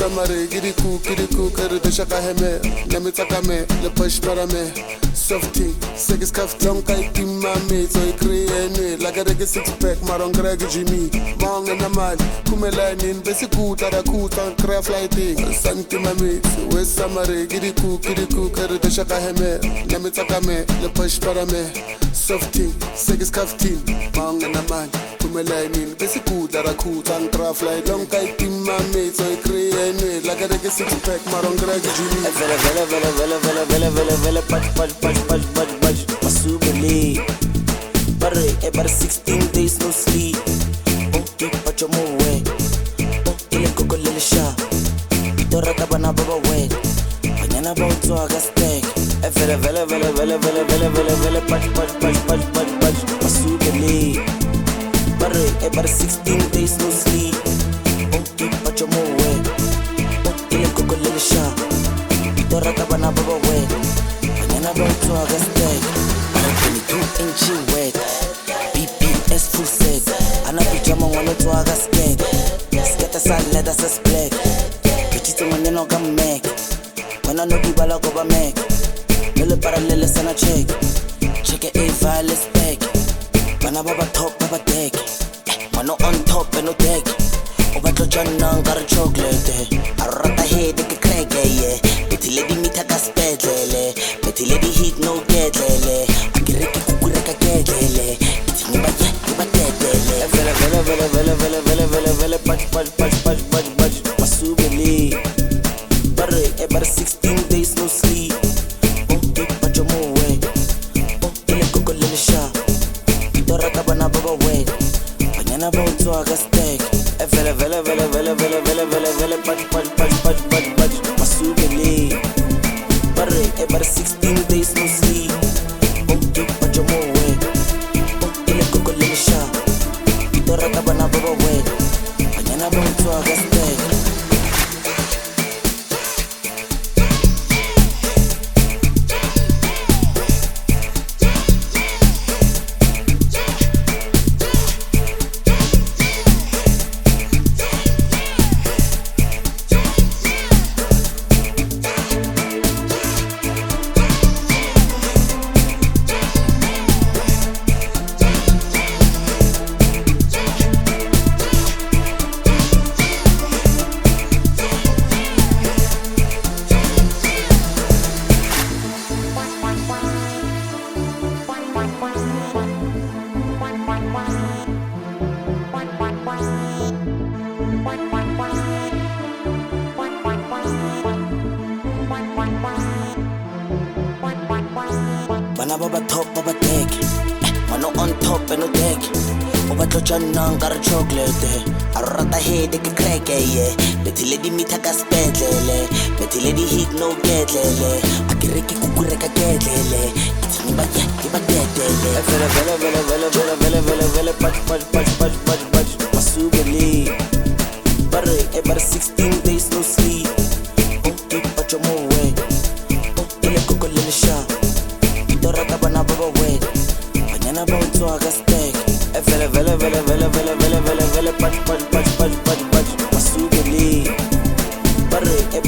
سمري جري كو كري كو كر بشقة همي نمي تقامي لبش برامي سوفتي سيكس كاف تون كاي كيم مامي توي كري اني لاكا ريكي سيكس باك مارون كراجي جيمي مون انا مال كومي لاينين بس كو تارا كو تان كرا فلايتي سانتي مامي وي سمري جري كو كري كو كر بشقة همي نمي تقامي لبش برامي softing sekisikhaftini manganamanje phumelayinini besigudla rakhutha ngitrafly lonke itimamates oyikriyenwe lakereke sixpack marongireke julivelevelevelevelevelevelevele bajbajbajbajbaj masubele bare eh, ebare 16 days no sleep. Onkipachomowe onkilegogolelesha itorata bana ba bawena banyana ba utswaka vele vele vele vele vele vele vele vele punch punch punch punch punch punch Masukeli Barre e barre 16 days no sleep. Onki pacho mo we Ile koko lele sha Itora kabana baba we. Anyana don't talk as dead Ana kini tu inchi wet BPS full set. Ana pijama wano talk as dead Skata sa leather sa black Bitches maneno ka Mac Wana no kibala ko ba Mac Mele parallele sana check Check it a violet stack Bana ba ba top ba ba deck Mano on top and no deck O batlo jana nkare chocolate A rata head ke crack yeah Bethile di mitha ka spetlele Bethile di hit no ketlele A ke re ke kukure ka ketlele Itsini ba ye ke ba tetele Vele vele vele vele vele vele vele vele Paj paj paj ba ba top ba ba deck Mano on top and no deck O ba tlo jana nkare chocolate A rata head ke crack yeah Bethile di mitha ka spetlele Bethile di hit no ketlele A ke re ke kukure ka ketlele Itsini ba ke ba tetele Vele vele vele vele vele vele vele vele Paj paj vela, vela, vela, vela, vela, vela, punch, punch, punch, punch, punch, punch, masugeli, barre, e